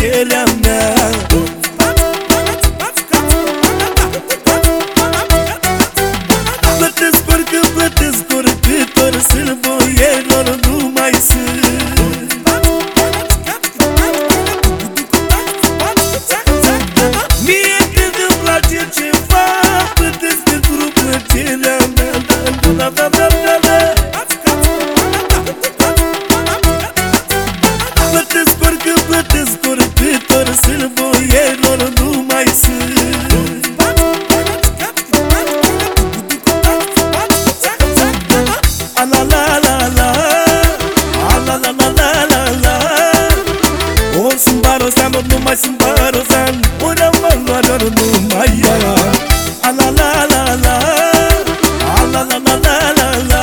plăcerea mea Plătesc orică, plătesc oricât Ori sunt boierilor, nu mai sunt Mie când îmi place ceva Plătesc pentru plăcerea mea Da, da, da, da, da, da Numasin barozan Oran valor numaya Ala la la la Ala la la la la la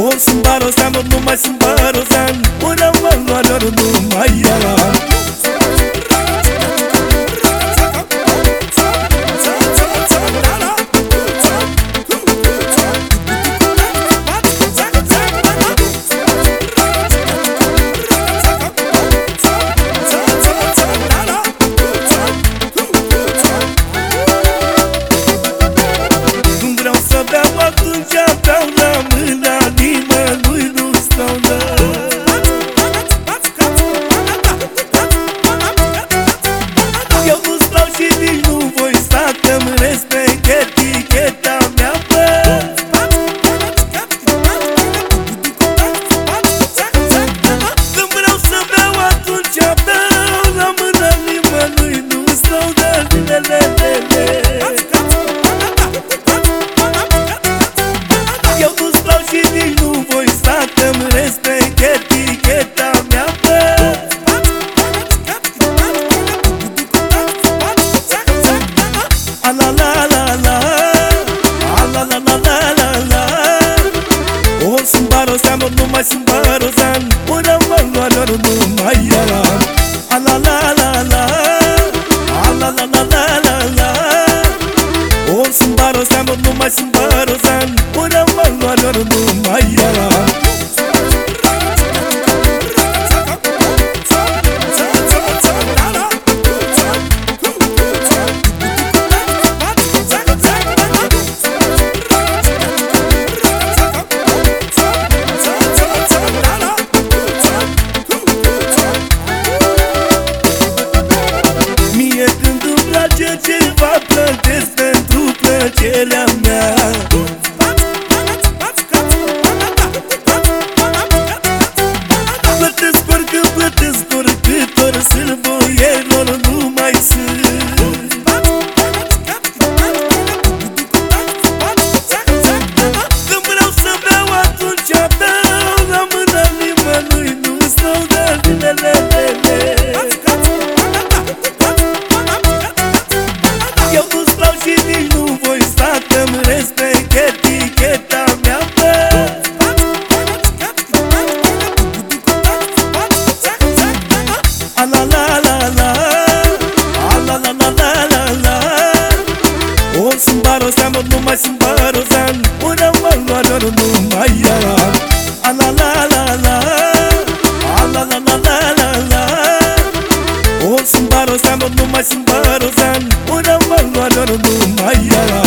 Olsun barozan Numasin barozan Oran valor eticheta mea, bă A la la la la A la la la la la la Ori sunt barozan, ori nu mai sunt barozan Ori am valoare, ori nu mai am A la la la la A la la la la la la Ori sunt barozan, ori nu mai sunt barozan Nasıl Simbarozan, o numai simbarozan Ora valororu numai ala